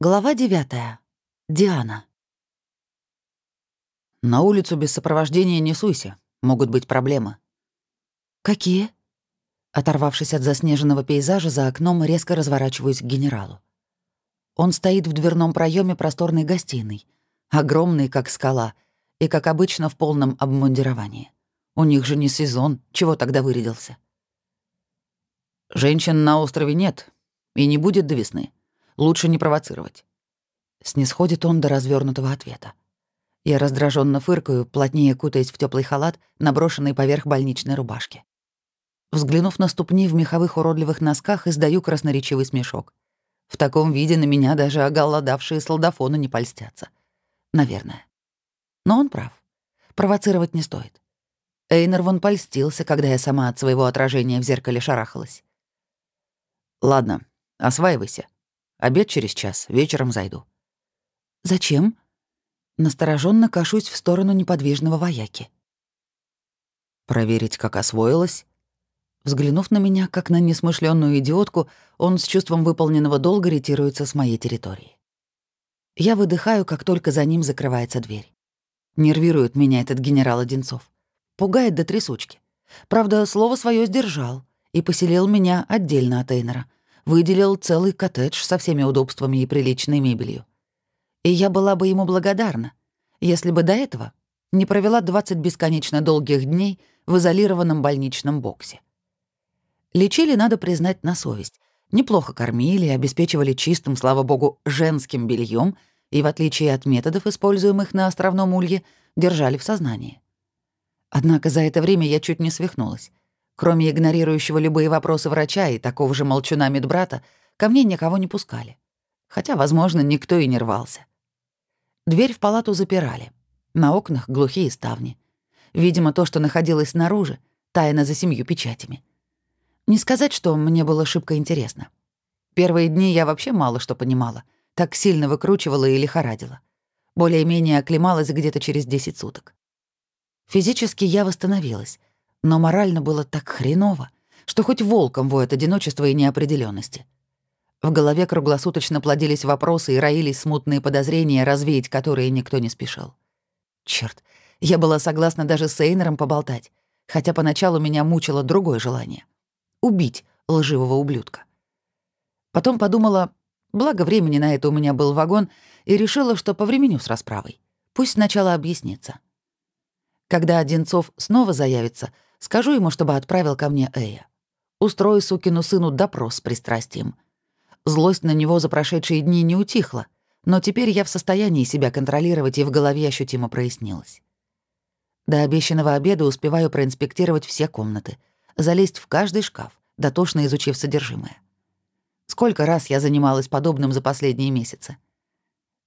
Глава девятая. Диана. На улицу без сопровождения не суйся. Могут быть проблемы. Какие? Оторвавшись от заснеженного пейзажа, за окном резко разворачиваюсь к генералу. Он стоит в дверном проеме просторной гостиной, огромный, как скала, и, как обычно, в полном обмундировании. У них же не сезон, чего тогда вырядился? Женщин на острове нет, и не будет до весны. Лучше не провоцировать. Снисходит он до развернутого ответа. Я раздраженно фыркаю, плотнее кутаясь в теплый халат, наброшенный поверх больничной рубашки. Взглянув на ступни в меховых уродливых носках, издаю красноречивый смешок. В таком виде на меня даже оголодавшие солдафоны не польстятся. Наверное. Но он прав. Провоцировать не стоит. Эйнер вон польстился, когда я сама от своего отражения в зеркале шарахалась. «Ладно, осваивайся. Обед через час, вечером зайду». «Зачем?» Настороженно кашусь в сторону неподвижного вояки. «Проверить, как освоилась?» Взглянув на меня, как на несмышленную идиотку, он с чувством выполненного долга ретируется с моей территории. Я выдыхаю, как только за ним закрывается дверь. Нервирует меня этот генерал Одинцов. Пугает до трясучки. Правда, слово свое сдержал и поселил меня отдельно от Эйнера. Выделил целый коттедж со всеми удобствами и приличной мебелью. И я была бы ему благодарна, если бы до этого не провела 20 бесконечно долгих дней в изолированном больничном боксе. Лечили, надо признать, на совесть. Неплохо кормили, обеспечивали чистым, слава богу, женским бельем и, в отличие от методов, используемых на островном улье, держали в сознании. Однако за это время я чуть не свихнулась. Кроме игнорирующего любые вопросы врача и такого же молчуна медбрата, ко мне никого не пускали. Хотя, возможно, никто и не рвался. Дверь в палату запирали. На окнах глухие ставни. Видимо, то, что находилось снаружи, тайно за семью печатями. Не сказать, что мне было шибко интересно. Первые дни я вообще мало что понимала. Так сильно выкручивала и лихорадила. Более-менее оклемалась где-то через 10 суток. Физически я восстановилась, но морально было так хреново, что хоть волком воет одиночество и неопределенности. В голове круглосуточно плодились вопросы и роились смутные подозрения, развеять которые никто не спешил. Черт, я была согласна даже с Эйнером поболтать, хотя поначалу меня мучило другое желание — убить лживого ублюдка. Потом подумала, благо времени на это у меня был вагон, и решила, что повременю с расправой. Пусть сначала объяснится. Когда Одинцов снова заявится, скажу ему, чтобы отправил ко мне Эя. Устрою сукину сыну допрос с пристрастием. Злость на него за прошедшие дни не утихла, но теперь я в состоянии себя контролировать и в голове ощутимо прояснилось. До обещанного обеда успеваю проинспектировать все комнаты, залезть в каждый шкаф, дотошно изучив содержимое. Сколько раз я занималась подобным за последние месяцы.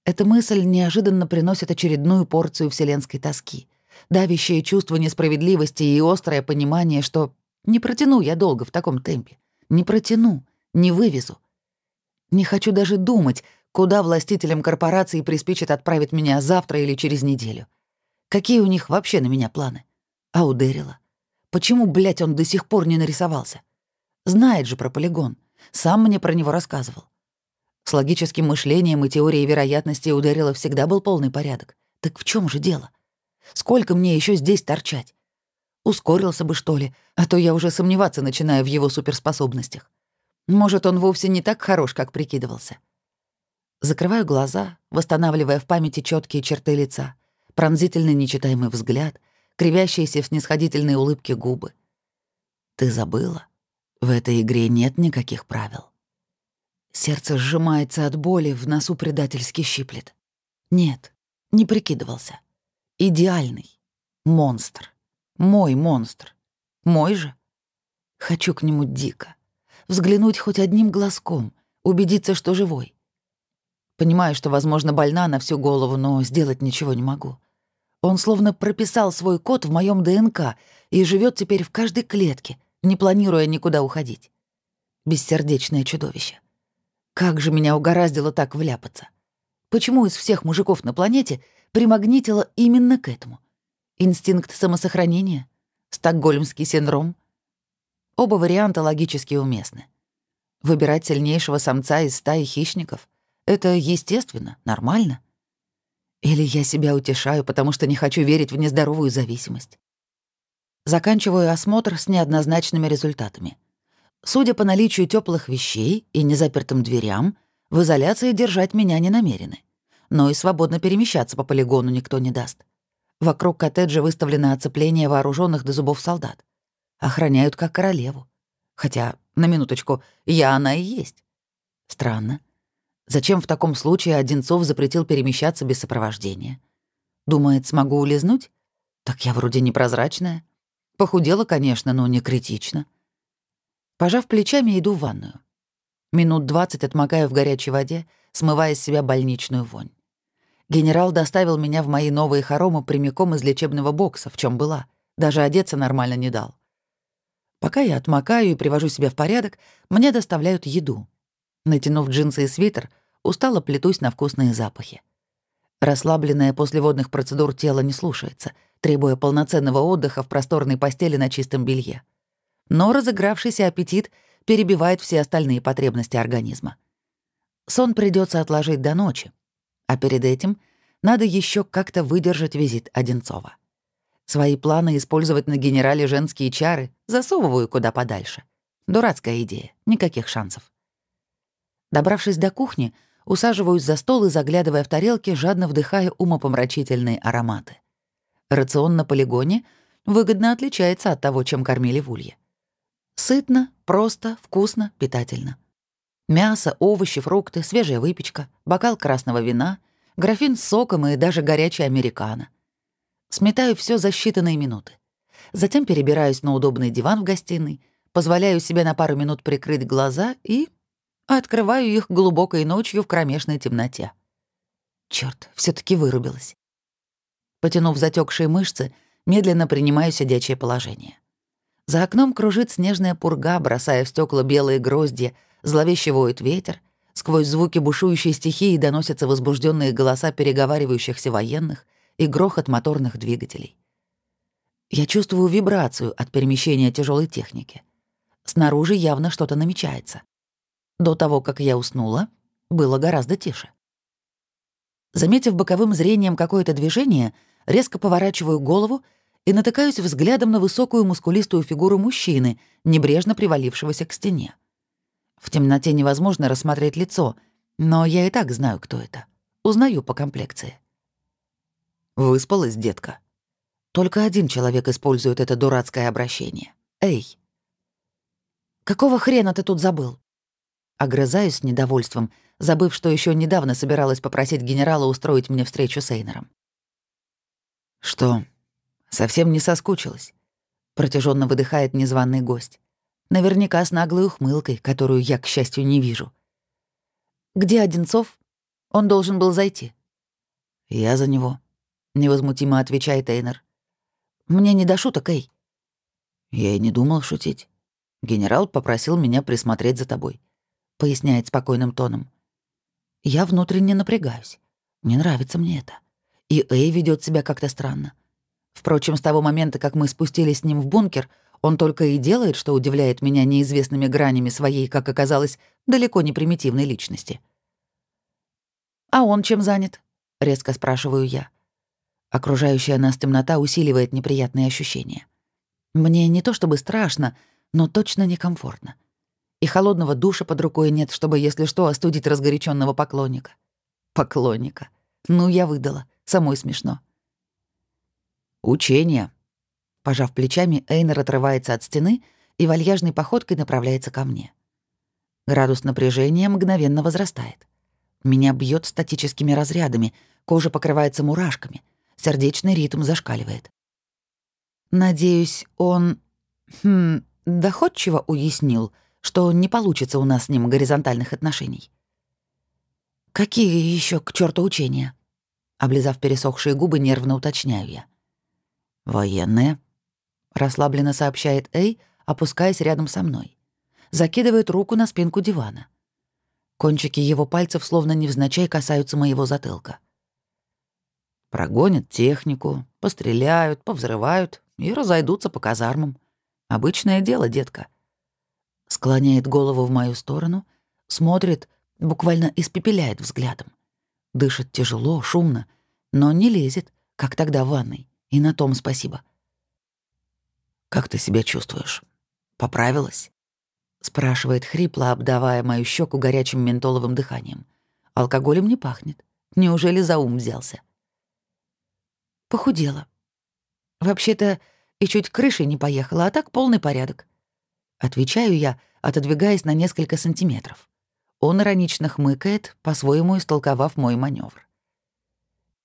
Эта мысль неожиданно приносит очередную порцию вселенской тоски — давящее чувство несправедливости и острое понимание, что не протяну я долго в таком темпе. Не протяну, не вывезу. Не хочу даже думать, куда властителям корпорации приспичат отправить меня завтра или через неделю. Какие у них вообще на меня планы? А у Дэрила? Почему, блядь, он до сих пор не нарисовался? Знает же про полигон. Сам мне про него рассказывал. С логическим мышлением и теорией вероятности у Дэрила всегда был полный порядок. Так в чем же дело? Сколько мне еще здесь торчать? Ускорился бы, что ли, а то я уже сомневаться начинаю в его суперспособностях. Может, он вовсе не так хорош, как прикидывался. Закрываю глаза, восстанавливая в памяти четкие черты лица, пронзительный нечитаемый взгляд, кривящиеся в снисходительной улыбке губы. Ты забыла? В этой игре нет никаких правил. Сердце сжимается от боли, в носу предательски щиплет. Нет, не прикидывался. Идеальный. Монстр. Мой монстр. Мой же. Хочу к нему дико. Взглянуть хоть одним глазком, убедиться, что живой. Понимаю, что, возможно, больна на всю голову, но сделать ничего не могу. Он словно прописал свой код в моем ДНК и живет теперь в каждой клетке, не планируя никуда уходить. Бессердечное чудовище. Как же меня угораздило так вляпаться? Почему из всех мужиков на планете примагнитило именно к этому. Инстинкт самосохранения? Стокгольмский синдром? Оба варианта логически уместны. Выбирать сильнейшего самца из стаи хищников? Это естественно, нормально. Или я себя утешаю, потому что не хочу верить в нездоровую зависимость. Заканчиваю осмотр с неоднозначными результатами. Судя по наличию теплых вещей и незапертым дверям, в изоляции держать меня не намерены. Но и свободно перемещаться по полигону никто не даст. Вокруг коттеджа выставлено оцепление вооруженных до зубов солдат. Охраняют как королеву. Хотя, на минуточку, я она и есть. Странно. Зачем в таком случае Одинцов запретил перемещаться без сопровождения? Думает, смогу улизнуть? Так я вроде непрозрачная. Похудела, конечно, но не критично. Пожав плечами, иду в ванную. Минут двадцать отмокаю в горячей воде, смывая с себя больничную вонь. Генерал доставил меня в мои новые хоромы прямиком из лечебного бокса, в чем была. Даже одеться нормально не дал. Пока я отмокаю и привожу себя в порядок, мне доставляют еду. Натянув джинсы и свитер, устало плетусь на вкусные запахи. Расслабленное после водных процедур тело не слушается, требуя полноценного отдыха в просторной постели на чистом белье. Но разыгравшийся аппетит перебивает все остальные потребности организма. Сон придется отложить до ночи, а перед этим надо еще как-то выдержать визит Одинцова. Свои планы использовать на генерале женские чары засовываю куда подальше. Дурацкая идея, никаких шансов. Добравшись до кухни, усаживаюсь за стол и, заглядывая в тарелки, жадно вдыхаю умопомрачительные ароматы. Рацион на полигоне выгодно отличается от того, чем кормили в улье. Сытно, просто, вкусно, питательно. Мясо, овощи, фрукты, свежая выпечка, бокал красного вина, графин с соком и даже горячий американо. Сметаю все за считанные минуты. Затем перебираюсь на удобный диван в гостиной, позволяю себе на пару минут прикрыть глаза и открываю их глубокой ночью в кромешной темноте. Черт, все таки вырубилась. Потянув затекшие мышцы, медленно принимаю сидячее положение. За окном кружит снежная пурга, бросая в стекла белые гроздья, зловеще воет ветер, сквозь звуки бушующей стихии доносятся возбужденные голоса переговаривающихся военных и грохот моторных двигателей. Я чувствую вибрацию от перемещения тяжелой техники. Снаружи явно что-то намечается. До того, как я уснула, было гораздо тише. Заметив боковым зрением какое-то движение, резко поворачиваю голову и натыкаюсь взглядом на высокую мускулистую фигуру мужчины, небрежно привалившегося к стене. В темноте невозможно рассмотреть лицо, но я и так знаю, кто это. Узнаю по комплекции. Выспалась, детка. Только один человек использует это дурацкое обращение. Эй. Какого хрена ты тут забыл? Огрызаюсь с недовольством, забыв, что еще недавно собиралась попросить генерала устроить мне встречу с Эйнером. «Что, совсем не соскучилась?» — протяженно выдыхает незваный гость. Наверняка с наглой ухмылкой, которую я, к счастью, не вижу. «Где Одинцов? Он должен был зайти». «Я за него», — невозмутимо отвечает Эйнер. «Мне не до шуток, Эй». «Я и не думал шутить. Генерал попросил меня присмотреть за тобой поясняет спокойным тоном. Я внутренне напрягаюсь. Не нравится мне это. И Эй ведет себя как-то странно. Впрочем, с того момента, как мы спустились с ним в бункер, он только и делает, что удивляет меня неизвестными гранями своей, как оказалось, далеко не примитивной личности. «А он чем занят?» — резко спрашиваю я. Окружающая нас темнота усиливает неприятные ощущения. Мне не то чтобы страшно, но точно некомфортно и холодного душа под рукой нет, чтобы, если что, остудить разгоряченного поклонника. Поклонника. Ну, я выдала. Самой смешно. Учение. Пожав плечами, Эйнер отрывается от стены и вальяжной походкой направляется ко мне. Градус напряжения мгновенно возрастает. Меня бьет статическими разрядами, кожа покрывается мурашками, сердечный ритм зашкаливает. Надеюсь, он... Хм, доходчиво уяснил — что не получится у нас с ним горизонтальных отношений. «Какие еще к черту учения?» Облизав пересохшие губы, нервно уточняю я. «Военные», — расслабленно сообщает Эй, опускаясь рядом со мной. Закидывает руку на спинку дивана. Кончики его пальцев словно невзначай касаются моего затылка. Прогонят технику, постреляют, повзрывают и разойдутся по казармам. Обычное дело, детка — склоняет голову в мою сторону, смотрит, Буквально испепеляет взглядом. Дышит тяжело, шумно, но не лезет, как тогда в ванной. И на том спасибо. «Как ты себя чувствуешь? Поправилась?» — спрашивает хрипло, обдавая мою щеку горячим ментоловым дыханием. Алкоголем не пахнет. Неужели за ум взялся? Похудела. Вообще-то и чуть крышей не поехала, а так полный порядок. Отвечаю я, отодвигаясь на несколько сантиметров. Он иронично хмыкает, по-своему истолковав мой маневр.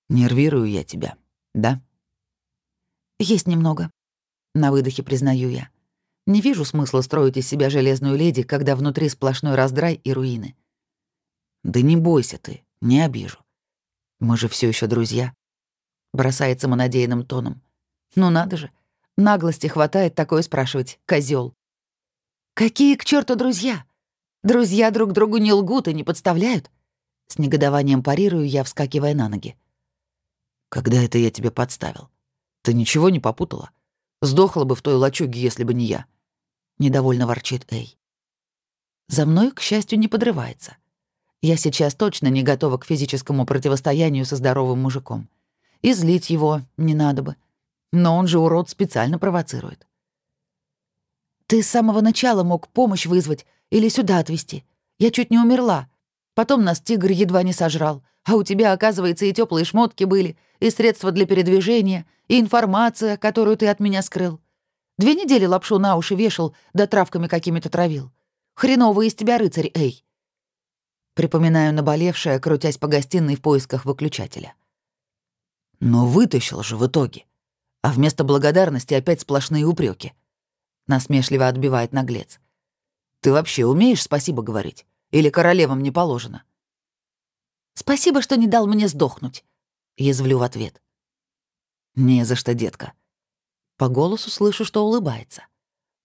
«Нервирую я тебя, да?» «Есть немного», — на выдохе признаю я. Не вижу смысла строить из себя железную леди, когда внутри сплошной раздрай и руины. «Да не бойся ты, не обижу. Мы же все еще друзья», — бросает самонадеянным тоном. «Ну надо же, наглости хватает такое спрашивать, козел. «Какие к черту друзья? Друзья друг другу не лгут и не подставляют». С негодованием парирую я, вскакивая на ноги. «Когда это я тебя подставил? Ты ничего не попутала? Сдохла бы в той лачуге, если бы не я». — недовольно ворчит Эй. За мной, к счастью, не подрывается. Я сейчас точно не готова к физическому противостоянию со здоровым мужиком. И злить его не надо бы. Но он же, урод, специально провоцирует. «Ты с самого начала мог помощь вызвать или сюда отвезти. Я чуть не умерла. Потом нас тигр едва не сожрал. А у тебя, оказывается, и теплые шмотки были, и средства для передвижения, и информация, которую ты от меня скрыл. Две недели лапшу на уши вешал, да травками какими-то травил. Хреновый из тебя рыцарь, эй!» Припоминаю наболевшее, крутясь по гостиной в поисках выключателя. «Но вытащил же в итоге. А вместо благодарности опять сплошные упреки. Насмешливо отбивает наглец. «Ты вообще умеешь спасибо говорить? Или королевам не положено?» «Спасибо, что не дал мне сдохнуть», — язвлю в ответ. «Не за что, детка. По голосу слышу, что улыбается.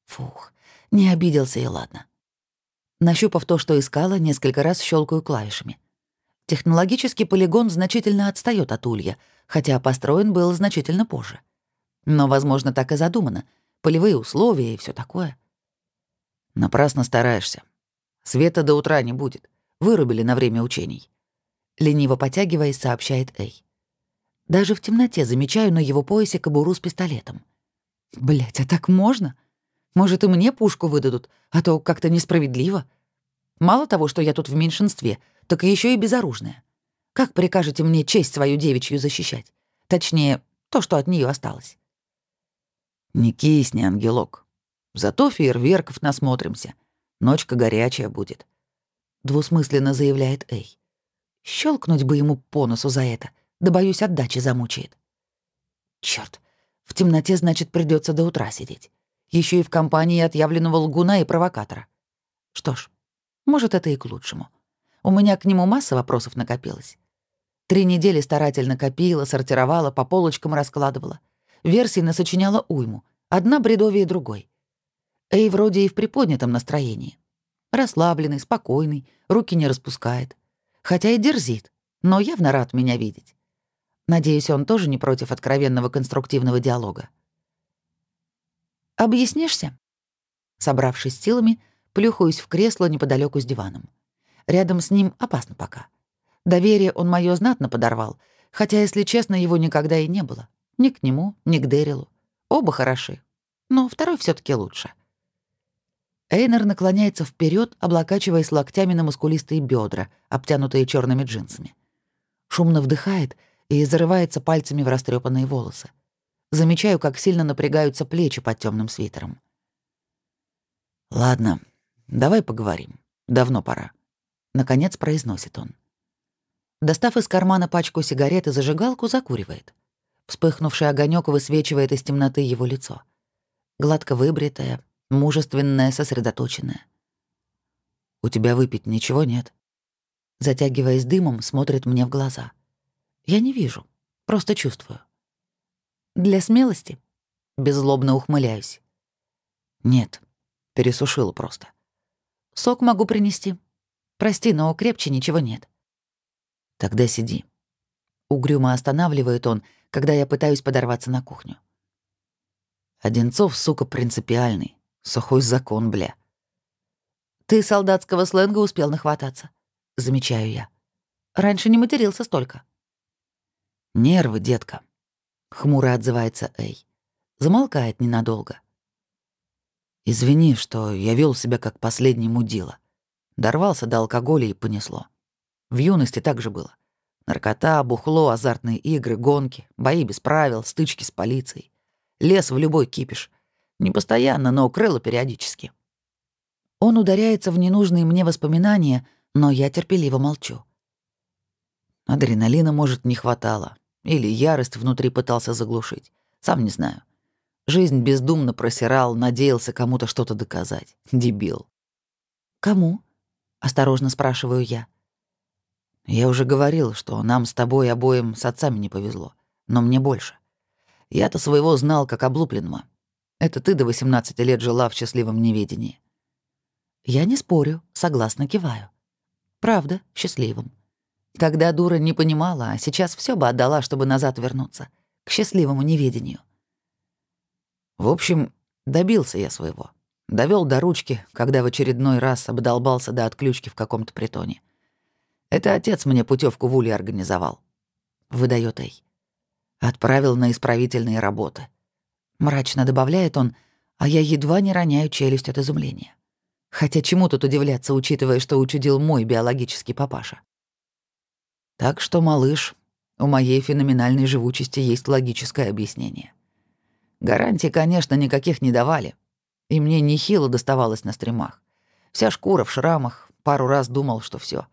Фух, не обиделся и ладно. Нащупав то, что искала, несколько раз щелкаю клавишами. Технологический полигон значительно отстает от Улья, хотя построен был значительно позже. Но, возможно, так и задумано. Полевые условия и все такое. Напрасно стараешься. Света до утра не будет. Вырубили на время учений. Лениво потягиваясь, сообщает Эй. Даже в темноте замечаю на его поясе кобуру с пистолетом. Блять, а так можно? Может, и мне пушку выдадут, а то как-то несправедливо. Мало того, что я тут в меньшинстве, так еще и безоружная. Как прикажете мне честь свою девичью защищать? Точнее, то, что от нее осталось. Не кисни, ангелок. Зато фейерверков насмотримся. Ночка горячая будет. Двусмысленно заявляет Эй. Щелкнуть бы ему по носу за это, да, боюсь, отдачи замучает. Черт, в темноте, значит, придется до утра сидеть. Еще и в компании отъявленного лгуна и провокатора. Что ж, может, это и к лучшему. У меня к нему масса вопросов накопилось. Три недели старательно копила, сортировала, по полочкам раскладывала. Версий насочиняла уйму, одна бредовее другой. Эй вроде и в приподнятом настроении. Расслабленный, спокойный, руки не распускает. Хотя и дерзит, но явно рад меня видеть. Надеюсь, он тоже не против откровенного конструктивного диалога. «Объяснишься?» Собравшись силами, плюхаюсь в кресло неподалеку с диваном. Рядом с ним опасно пока. Доверие он моё знатно подорвал, хотя, если честно, его никогда и не было. Ни к нему, ни к Дэрилу. Оба хороши, но второй все таки лучше. Эйнер наклоняется вперед, облокачиваясь локтями на мускулистые бедра, обтянутые черными джинсами. Шумно вдыхает — и зарывается пальцами в растрепанные волосы. Замечаю, как сильно напрягаются плечи под темным свитером. «Ладно, давай поговорим. Давно пора», — наконец произносит он. Достав из кармана пачку сигарет и зажигалку, закуривает. Вспыхнувший огонек высвечивает из темноты его лицо. Гладко выбритое, мужественное, сосредоточенное. «У тебя выпить ничего нет?» Затягиваясь дымом, смотрит мне в глаза. Я не вижу, просто чувствую. Для смелости? Беззлобно ухмыляюсь. Нет, пересушила просто. Сок могу принести. Прости, но крепче ничего нет. Тогда сиди. Угрюмо останавливает он, когда я пытаюсь подорваться на кухню. Одинцов, сука, принципиальный. Сухой закон, бля. Ты солдатского сленга успел нахвататься. замечаю я. Раньше не матерился столько. Нервы, детка. Хмуро отзывается Эй. Замолкает ненадолго. Извини, что я вел себя как последний мудила. Дорвался до алкоголя и понесло. В юности так же было. Наркота, бухло, азартные игры, гонки, бои без правил, стычки с полицией. Лес в любой кипиш. Не постоянно, но крыло периодически. Он ударяется в ненужные мне воспоминания, но я терпеливо молчу. Адреналина, может, не хватало. Или ярость внутри пытался заглушить. Сам не знаю. Жизнь бездумно просирал, надеялся кому-то что-то доказать. Дебил. «Кому?» — осторожно спрашиваю я. «Я уже говорил, что нам с тобой обоим с отцами не повезло. Но мне больше. Я-то своего знал, как облупленного. Это ты до 18 лет жила в счастливом неведении. Я не спорю, согласно киваю. Правда, счастливым. Тогда дура не понимала, а сейчас все бы отдала, чтобы назад вернуться. К счастливому неведению. В общем, добился я своего. Довел до ручки, когда в очередной раз обдолбался до отключки в каком-то притоне. Это отец мне путевку в Уле организовал. Выдает Эй. Отправил на исправительные работы. Мрачно добавляет он, а я едва не роняю челюсть от изумления. Хотя чему тут удивляться, учитывая, что учудил мой биологический папаша? Так что, малыш, у моей феноменальной живучести есть логическое объяснение. Гарантий, конечно, никаких не давали. И мне нехило доставалось на стримах. Вся шкура в шрамах, пару раз думал, что все.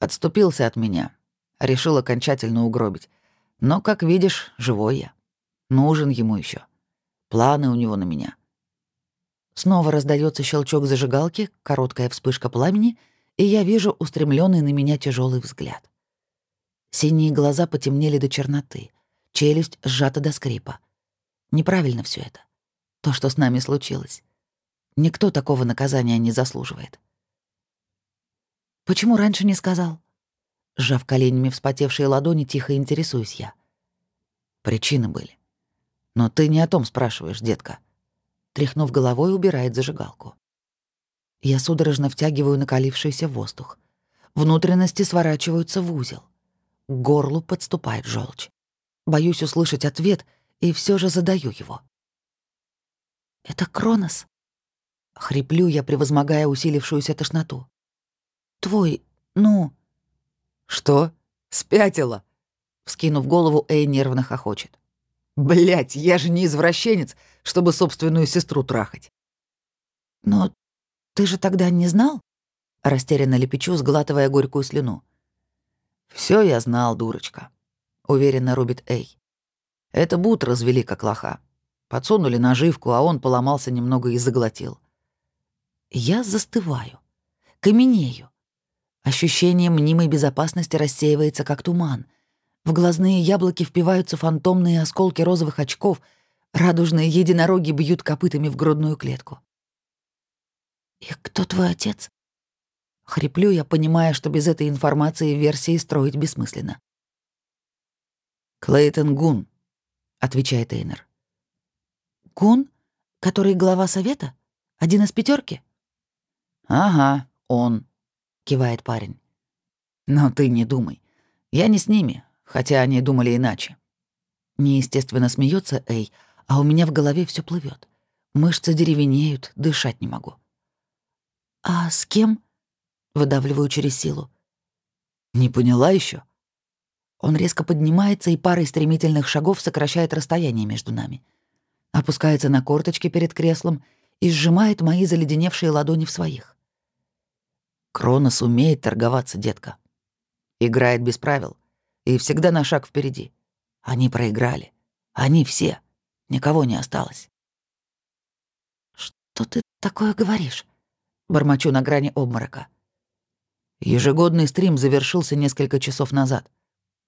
Отступился от меня. Решил окончательно угробить. Но, как видишь, живой я. Нужен ему еще. Планы у него на меня. Снова раздается щелчок зажигалки, короткая вспышка пламени, и я вижу устремленный на меня тяжелый взгляд. Синие глаза потемнели до черноты, челюсть сжата до скрипа. Неправильно все это. То, что с нами случилось. Никто такого наказания не заслуживает. «Почему раньше не сказал?» Сжав коленями вспотевшие ладони, тихо интересуюсь я. Причины были. Но ты не о том спрашиваешь, детка. Тряхнув головой, убирает зажигалку. Я судорожно втягиваю накалившийся воздух. Внутренности сворачиваются в узел. К горлу подступает желчь. Боюсь услышать ответ — и все же задаю его. «Это Кронос?» Хриплю я, превозмогая усилившуюся тошноту. «Твой, ну...» «Что? Спятила?» Вскинув голову, Эй нервно хохочет. Блять, я же не извращенец, чтобы собственную сестру трахать». «Но ты же тогда не знал?» Растерянно лепечу, сглатывая горькую слюну. Все я знал, дурочка», — уверенно рубит Эй. Это Бут развели как лоха. Подсунули наживку, а он поломался немного и заглотил. Я застываю, каменею. Ощущение мнимой безопасности рассеивается, как туман. В глазные яблоки впиваются фантомные осколки розовых очков, радужные единороги бьют копытами в грудную клетку. «И кто твой отец?» Хриплю я, понимая, что без этой информации версии строить бессмысленно. Клейтон Гун, — отвечает Эйнер. «Гун, который глава совета? Один из пятерки? «Ага, он», — кивает парень. «Но ты не думай. Я не с ними, хотя они думали иначе». Неестественно смеется Эй, а у меня в голове все плывет. Мышцы деревенеют, дышать не могу. «А с кем?» — выдавливаю через силу. «Не поняла еще? Он резко поднимается и парой стремительных шагов сокращает расстояние между нами. Опускается на корточки перед креслом и сжимает мои заледеневшие ладони в своих. Кронос умеет торговаться, детка. Играет без правил и всегда на шаг впереди. Они проиграли. Они все. Никого не осталось. «Что ты такое говоришь?» Бормочу на грани обморока. Ежегодный стрим завершился несколько часов назад.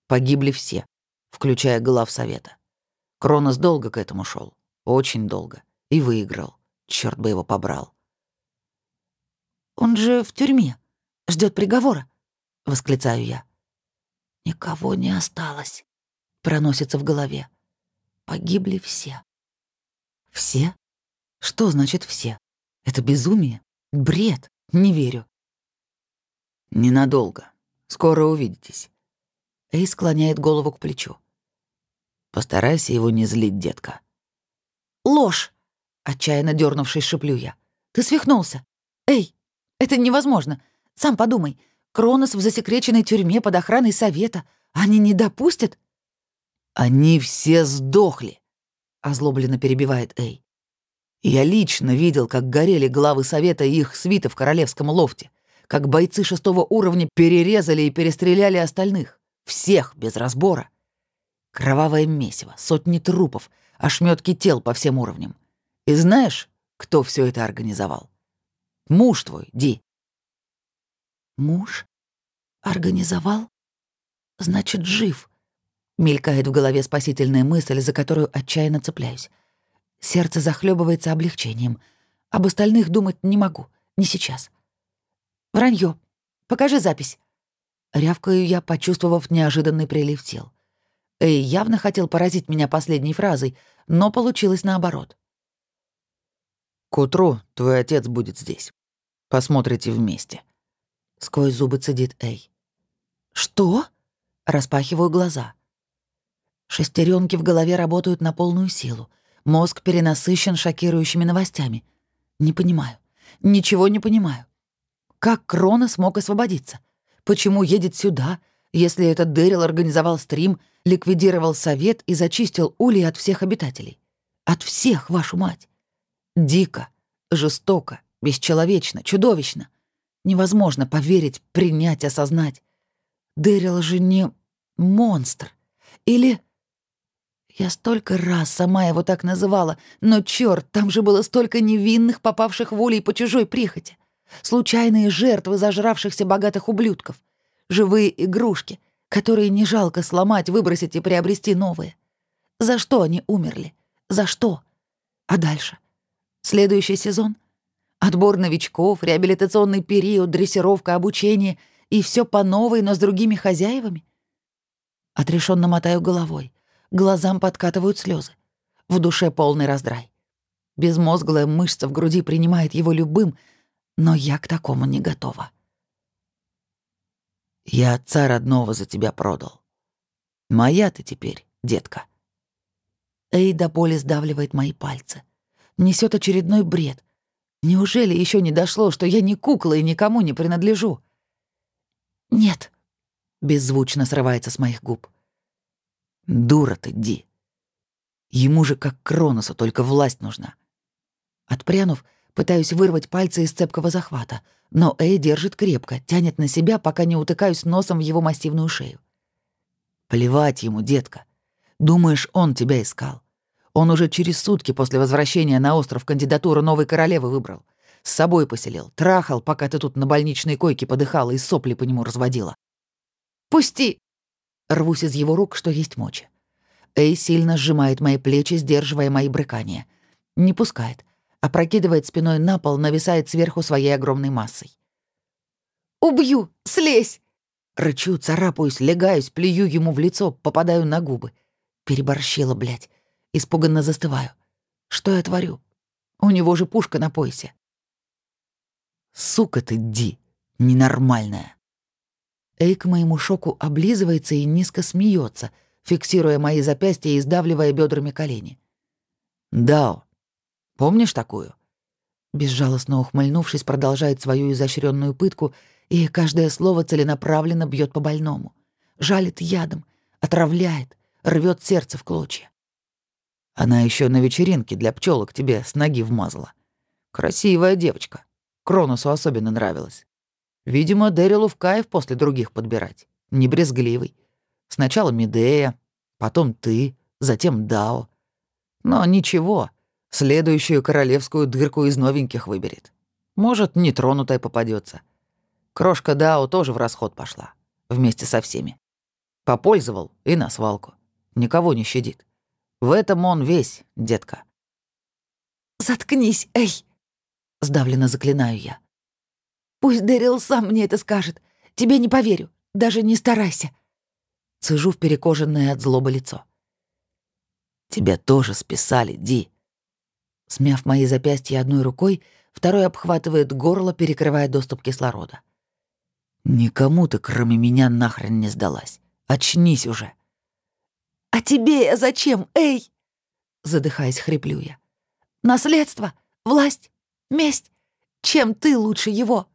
Погибли все, включая глав совета. Кронос долго к этому шел, очень долго, и выиграл. Черт бы его побрал. «Он же в тюрьме, ждет приговора», — восклицаю я. «Никого не осталось», — проносится в голове. «Погибли все». «Все? Что значит «все»? Это безумие? Бред? Не верю». Ненадолго. Скоро увидитесь. Эй склоняет голову к плечу. Постарайся его не злить, детка. Ложь! Отчаянно дернувшись, шеплю я. Ты свихнулся. Эй, это невозможно. Сам подумай. Кронос в засекреченной тюрьме под охраной совета. Они не допустят? Они все сдохли, озлобленно перебивает Эй. Я лично видел, как горели главы совета и их свита в королевском лофте, как бойцы шестого уровня перерезали и перестреляли остальных. Всех, без разбора. Кровавое месиво, сотни трупов, ошметки тел по всем уровням. И знаешь, кто все это организовал? Муж твой, Ди. Муж? Организовал? Значит, жив. Мелькает в голове спасительная мысль, за которую отчаянно цепляюсь. Сердце захлебывается облегчением. Об остальных думать не могу. Не сейчас. Вранье. Покажи запись. Рявкаю я, почувствовав неожиданный прилив сил. Эй явно хотел поразить меня последней фразой, но получилось наоборот. «К утру твой отец будет здесь. Посмотрите вместе». Сквозь зубы цедит Эй. «Что?» Распахиваю глаза. Шестеренки в голове работают на полную силу. Мозг перенасыщен шокирующими новостями. Не понимаю. Ничего не понимаю. Как Крона смог освободиться? Почему едет сюда, если этот Дэрил организовал стрим, ликвидировал совет и зачистил улей от всех обитателей? От всех, вашу мать! Дико, жестоко, бесчеловечно, чудовищно. Невозможно поверить, принять, осознать. Дэрил же не монстр. Или... Я столько раз сама его так называла, но черт, там же было столько невинных, попавших в улей по чужой прихоти. Случайные жертвы зажравшихся богатых ублюдков. Живые игрушки, которые не жалко сломать, выбросить и приобрести новые. За что они умерли? За что? А дальше? Следующий сезон? Отбор новичков, реабилитационный период, дрессировка, обучение и все по новой, но с другими хозяевами? Отрешенно мотаю головой. Глазам подкатывают слезы. В душе полный раздрай. Безмозглая мышца в груди принимает его любым, но я к такому не готова. Я отца родного за тебя продал. Моя ты теперь, детка. Эйда боли сдавливает мои пальцы. Несет очередной бред. Неужели еще не дошло, что я не кукла и никому не принадлежу? Нет, беззвучно срывается с моих губ. Дура ты, Ди. Ему же как Кроносу только власть нужна. Отпрянув, Пытаюсь вырвать пальцы из цепкого захвата, но Эй держит крепко, тянет на себя, пока не утыкаюсь носом в его массивную шею. Плевать ему, детка. Думаешь, он тебя искал. Он уже через сутки после возвращения на остров кандидатуру новой королевы выбрал. С собой поселил, трахал, пока ты тут на больничной койке подыхала и сопли по нему разводила. «Пусти!» Рвусь из его рук, что есть мочи. Эй сильно сжимает мои плечи, сдерживая мои брыкания. Не пускает, опрокидывает спиной на пол, нависает сверху своей огромной массой. «Убью! Слезь!» Рычу, царапаюсь, легаюсь, плюю ему в лицо, попадаю на губы. Переборщила, блядь. Испуганно застываю. Что я творю? У него же пушка на поясе. «Сука ты, Ди! Ненормальная!» Эй к моему шоку облизывается и низко смеется, фиксируя мои запястья и сдавливая бедрами колени. «Дао, Помнишь такую?» Безжалостно ухмыльнувшись, продолжает свою изощренную пытку, и каждое слово целенаправленно бьет по больному. Жалит ядом, отравляет, рвет сердце в клочья. Она еще на вечеринке для пчелок тебе с ноги вмазала. Красивая девочка. Кроносу особенно нравилась. Видимо, Дэрилу в кайф после других подбирать. Не брезгливый. Сначала Медея, потом ты, затем Дао. Но ничего, Следующую королевскую дырку из новеньких выберет. Может, нетронутая попадется. Крошка Дао тоже в расход пошла. Вместе со всеми. Попользовал и на свалку. Никого не щадит. В этом он весь, детка. «Заткнись, эй!» — сдавленно заклинаю я. «Пусть Дэрил сам мне это скажет. Тебе не поверю. Даже не старайся». Цежу в перекоженное от злобы лицо. «Тебя тоже списали, Ди», Смяв мои запястья одной рукой, второй обхватывает горло, перекрывая доступ кислорода. Никому ты, кроме меня, нахрен не сдалась. Очнись уже. А тебе я зачем, эй? Задыхаясь, хриплю я. Наследство, власть, месть. Чем ты лучше его?